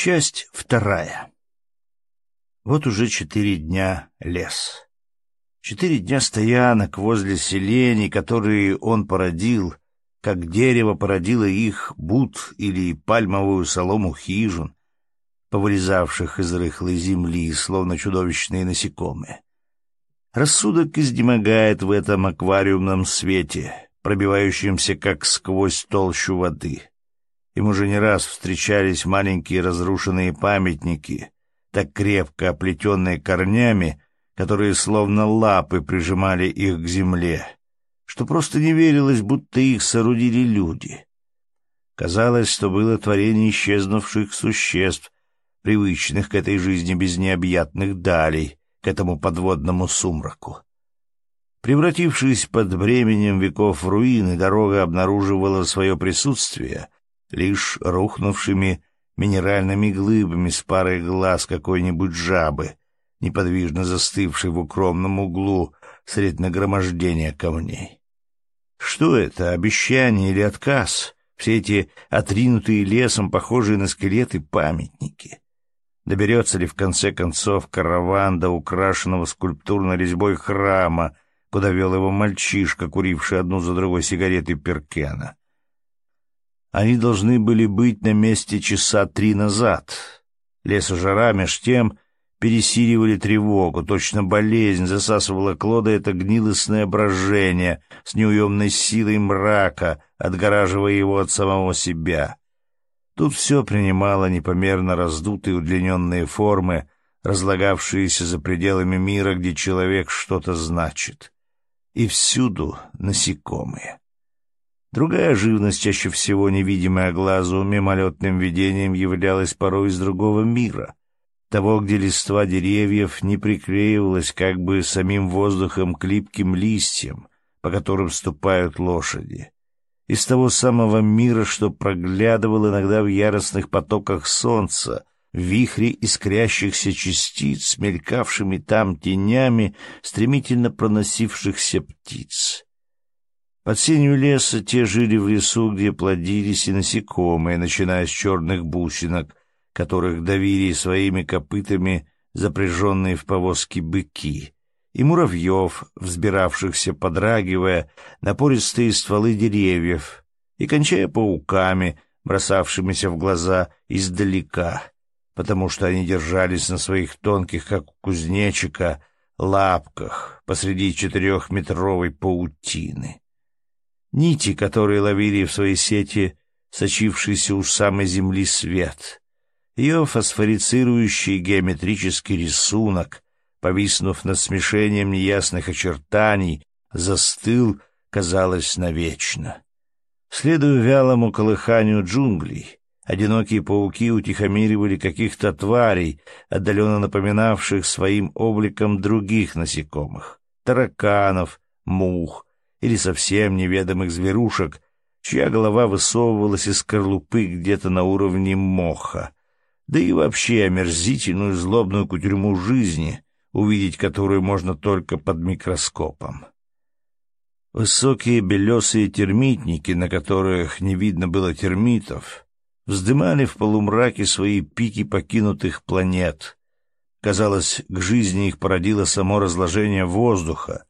Часть вторая. Вот уже четыре дня лес. Четыре дня стоянок возле селений, которые он породил, как дерево породило их бут или пальмовую солому хижин, повылезавших из рыхлой земли, словно чудовищные насекомые. Рассудок изнемогает в этом аквариумном свете, пробивающемся как сквозь толщу воды. Им уже не раз встречались маленькие разрушенные памятники, так крепко оплетенные корнями, которые словно лапы прижимали их к земле, что просто не верилось, будто их соорудили люди. Казалось, что было творение исчезнувших существ, привычных к этой жизни без необъятных далей, к этому подводному сумраку. Превратившись под бременем веков в руины, дорога обнаруживала свое присутствие — лишь рухнувшими минеральными глыбами с парой глаз какой-нибудь жабы, неподвижно застывшей в укромном углу средь нагромождения камней. Что это, обещание или отказ? Все эти отринутые лесом, похожие на скелеты памятники. Доберется ли в конце концов караван до украшенного скульптурной резьбой храма, куда вел его мальчишка, куривший одну за другой сигареты Перкена? Они должны были быть на месте часа три назад. Лесожара меж тем пересиливали тревогу, точно болезнь засасывала Клода это гнилостное брожение с неуемной силой мрака, отгораживая его от самого себя. Тут все принимало непомерно раздутые удлиненные формы, разлагавшиеся за пределами мира, где человек что-то значит. И всюду насекомые. Другая живность, чаще всего невидимая глазу, мимолетным видением являлась порой из другого мира, того, где листва деревьев не приклеивалась как бы самим воздухом к липким листьям, по которым ступают лошади. Из того самого мира, что проглядывал иногда в яростных потоках солнца, в вихре искрящихся частиц, мелькавшими там тенями стремительно проносившихся птиц. Под сенью леса те жили в лесу, где плодились и насекомые, начиная с черных бусинок, которых давили своими копытами запряженные в повозки быки, и муравьев, взбиравшихся, подрагивая, на пористые стволы деревьев, и кончая пауками, бросавшимися в глаза издалека, потому что они держались на своих тонких, как у кузнечика, лапках посреди четырехметровой паутины. Нити, которые ловили в свои сети сочившийся у самой земли свет. Ее фосфорицирующий геометрический рисунок, повиснув над смешением неясных очертаний, застыл, казалось, навечно. Следуя вялому колыханию джунглей, одинокие пауки утихомиривали каких-то тварей, отдаленно напоминавших своим обликом других насекомых — тараканов, мух, или совсем неведомых зверушек, чья голова высовывалась из скорлупы где-то на уровне моха, да и вообще омерзительную злобную кутерьму жизни, увидеть которую можно только под микроскопом. Высокие белесые термитники, на которых не видно было термитов, вздымали в полумраке свои пики покинутых планет. Казалось, к жизни их породило само разложение воздуха,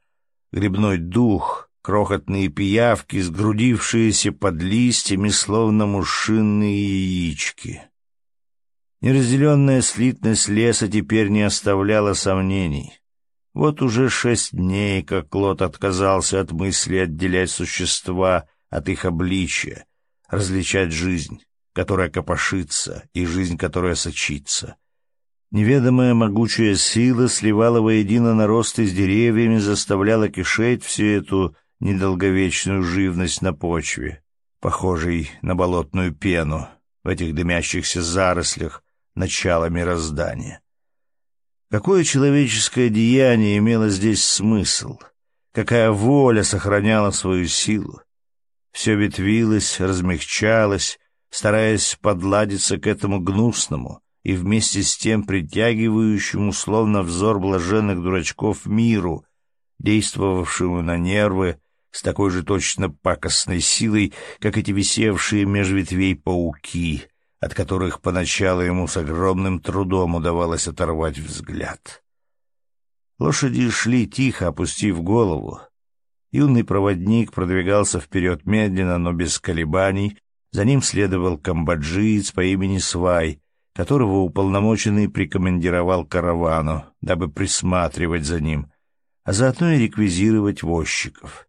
грибной дух — крохотные пиявки, сгрудившиеся под листьями, словно мушиные яички. Неразделенная слитность леса теперь не оставляла сомнений. Вот уже шесть дней, как Клод отказался от мысли отделять существа от их обличия, различать жизнь, которая копошится, и жизнь, которая сочится. Неведомая могучая сила сливала воедино наросты с деревьями, заставляла кишеть всю эту недолговечную живность на почве, похожей на болотную пену в этих дымящихся зарослях начала мироздания. Какое человеческое деяние имело здесь смысл? Какая воля сохраняла свою силу? Все ветвилось, размягчалось, стараясь подладиться к этому гнусному и вместе с тем притягивающему, словно взор блаженных дурачков, миру, действовавшему на нервы, с такой же точно пакостной силой, как эти висевшие меж ветвей пауки, от которых поначалу ему с огромным трудом удавалось оторвать взгляд. Лошади шли тихо, опустив голову. Юный проводник продвигался вперед медленно, но без колебаний. За ним следовал камбоджиец по имени Свай, которого уполномоченный прикомандировал каравану, дабы присматривать за ним, а заодно и реквизировать возчиков.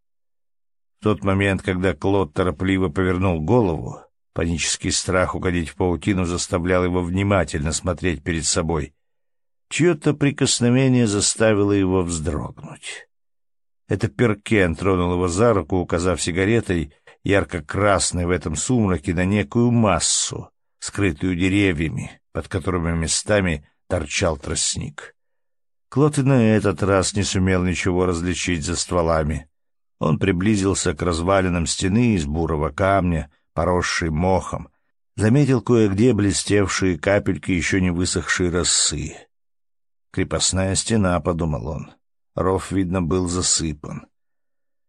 В тот момент, когда Клод торопливо повернул голову, Панический страх угодить в паутину заставлял его внимательно смотреть перед собой. Чье-то прикосновение заставило его вздрогнуть. Это Перкен тронул его за руку, указав сигаретой, ярко-красной в этом сумраке, на некую массу, скрытую деревьями, под которыми местами торчал тростник. Клод и на этот раз не сумел ничего различить за стволами. Он приблизился к развалинам стены из бурого камня, поросший мохом, заметил кое-где блестевшие капельки еще не высохшей росы. «Крепостная стена», — подумал он. Ров, видно, был засыпан.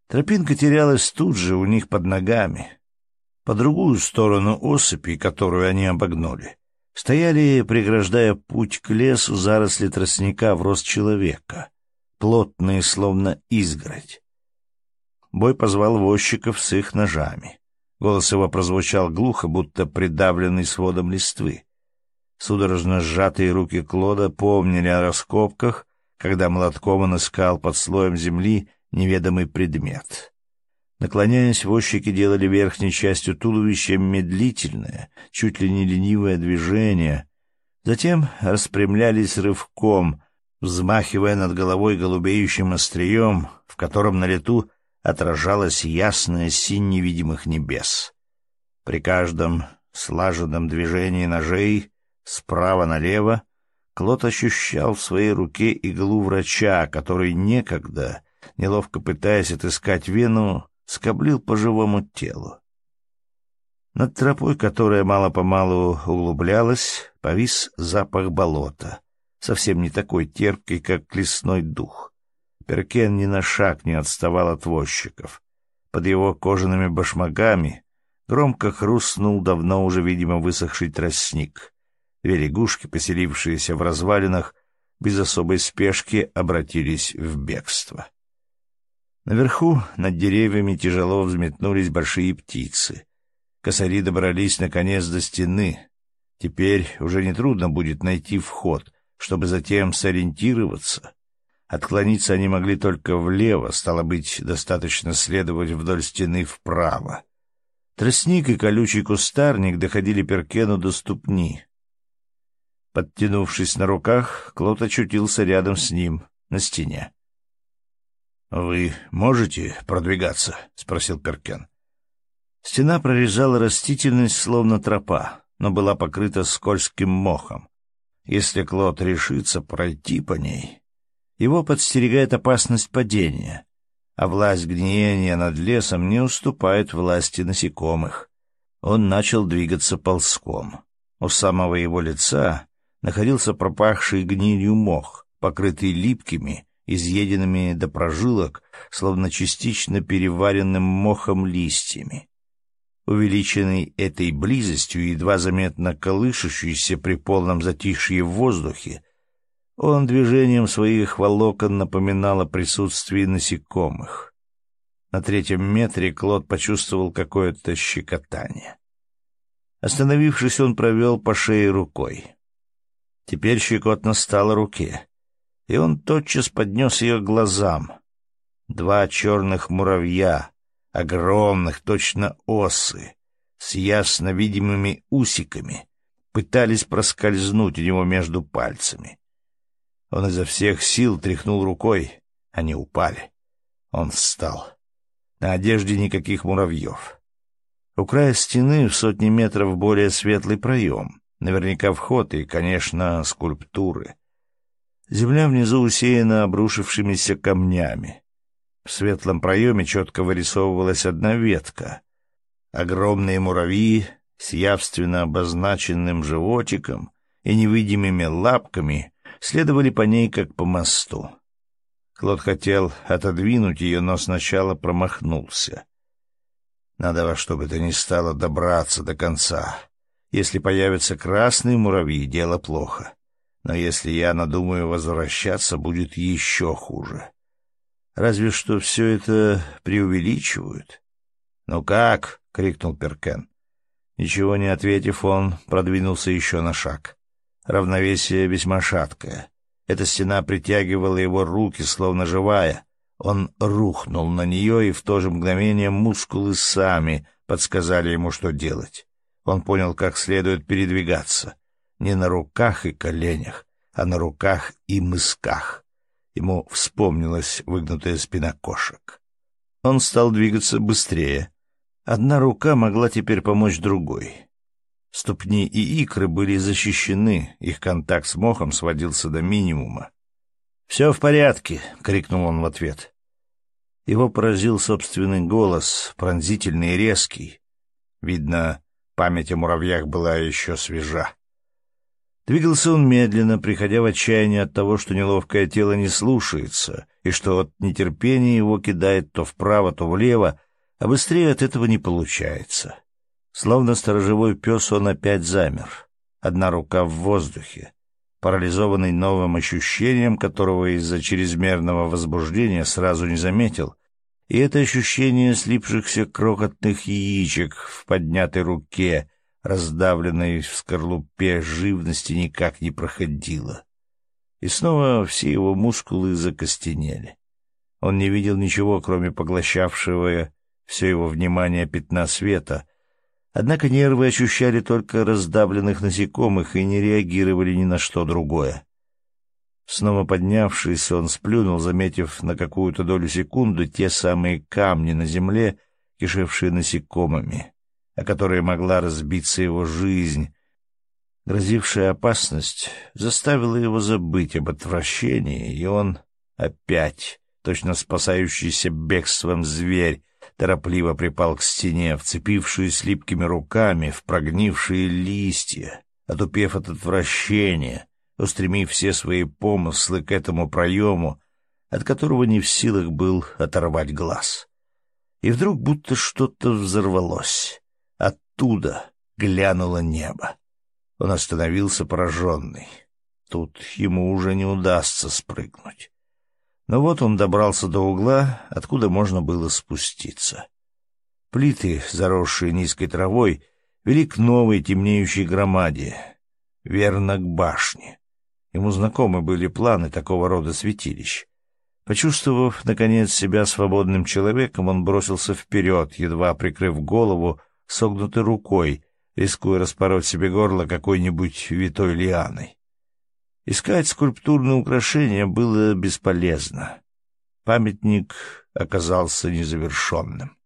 Тропинка терялась тут же, у них под ногами. По другую сторону осыпи, которую они обогнули, стояли, преграждая путь к лесу, заросли тростника в рост человека, плотные, словно изгородь. Бой позвал возчиков с их ножами. Голос его прозвучал глухо, будто придавленный сводом листвы. Судорожно сжатые руки Клода помнили о раскопках, когда молотком он искал под слоем земли неведомый предмет. Наклоняясь, возчики делали верхней частью туловища медлительное, чуть ли не ленивое движение, затем распрямлялись рывком, взмахивая над головой голубеющим острием, в котором на лету отражалась ясная синь невидимых небес. При каждом слаженном движении ножей справа налево Клод ощущал в своей руке иглу врача, который некогда, неловко пытаясь отыскать вену, скоблил по живому телу. Над тропой, которая мало-помалу углублялась, повис запах болота, совсем не такой терпкий, как лесной дух. Перкен ни на шаг не отставал от возчиков. Под его кожаными башмаками громко хрустнул давно уже, видимо, высохший тростник. Две лягушки, поселившиеся в развалинах, без особой спешки обратились в бегство. Наверху, над деревьями, тяжело взметнулись большие птицы. Косари добрались, наконец, до стены. Теперь уже нетрудно будет найти вход, чтобы затем сориентироваться Отклониться они могли только влево, стало быть, достаточно следовать вдоль стены вправо. Тростник и колючий кустарник доходили Перкену до ступни. Подтянувшись на руках, Клод очутился рядом с ним, на стене. — Вы можете продвигаться? — спросил Перкен. Стена прорезала растительность, словно тропа, но была покрыта скользким мохом. Если Клод решится пройти по ней, его подстерегает опасность падения, а власть гниения над лесом не уступает власти насекомых. Он начал двигаться ползком. У самого его лица находился пропахший гнилью мох, покрытый липкими, изъеденными до прожилок, словно частично переваренным мохом листьями. Увеличенный этой близостью, едва заметно колышущийся при полном затишье в воздухе, он движением своих волокон напоминал о присутствии насекомых. На третьем метре Клод почувствовал какое-то щекотание. Остановившись, он провел по шее рукой. Теперь щекотно стало руке, и он тотчас поднес ее к глазам. Два черных муравья, огромных, точно осы, с ясно видимыми усиками, пытались проскользнуть у него между пальцами. Он изо всех сил тряхнул рукой. Они упали. Он встал. На одежде никаких муравьев. У края стены в сотни метров более светлый проем. Наверняка вход и, конечно, скульптуры. Земля внизу усеяна обрушившимися камнями. В светлом проеме четко вырисовывалась одна ветка. Огромные муравьи с явственно обозначенным животиком и невидимыми лапками следовали по ней, как по мосту. Клод хотел отодвинуть ее, но сначала промахнулся. Надо во что бы то ни стало добраться до конца Если появятся красные муравьи, дело плохо. Но если я надумаю возвращаться, будет еще хуже. Разве что все это преувеличивают. — Ну как? — крикнул Перкен. Ничего не ответив, он продвинулся еще на шаг. Равновесие весьма шаткое. Эта стена притягивала его руки, словно живая. Он рухнул на нее, и в то же мгновение мускулы сами подсказали ему, что делать. Он понял, как следует передвигаться. Не на руках и коленях, а на руках и мысках. Ему вспомнилась выгнутая спина кошек. Он стал двигаться быстрее. Одна рука могла теперь помочь другой. Ступни и икры были защищены, их контакт с мохом сводился до минимума. «Все в порядке!» — крикнул он в ответ. Его поразил собственный голос, пронзительный и резкий. Видно, память о муравьях была еще свежа. Двигался он медленно, приходя в отчаяние от того, что неловкое тело не слушается, и что от нетерпения его кидает то вправо, то влево, а быстрее от этого не получается. Словно сторожевой пес он опять замер. Одна рука в воздухе, парализованный новым ощущением, которого из-за чрезмерного возбуждения сразу не заметил, и это ощущение слипшихся крохотных яичек в поднятой руке, раздавленной в скорлупе живности, никак не проходило. И снова все его мускулы закостенели. Он не видел ничего, кроме поглощавшего все его внимание пятна света, Однако нервы ощущали только раздавленных насекомых и не реагировали ни на что другое. Снова поднявшись, он сплюнул, заметив на какую-то долю секунды те самые камни на земле, кишевшие насекомыми, о которые могла разбиться его жизнь. Грозившая опасность заставила его забыть об отвращении, и он опять, точно спасающийся бегством зверь, торопливо припал к стене, вцепившись липкими руками в прогнившие листья, отупев от отвращения, устремив все свои помыслы к этому проему, от которого не в силах был оторвать глаз. И вдруг будто что-то взорвалось. Оттуда глянуло небо. Он остановился пораженный. Тут ему уже не удастся спрыгнуть. Но вот он добрался до угла, откуда можно было спуститься. Плиты, заросшие низкой травой, вели к новой темнеющей громаде, верно, к башне. Ему знакомы были планы такого рода святилищ. Почувствовав, наконец, себя свободным человеком, он бросился вперед, едва прикрыв голову согнутой рукой, рискуя распороть себе горло какой-нибудь витой лианой. Искать скульптурные украшения было бесполезно. Памятник оказался незавершенным.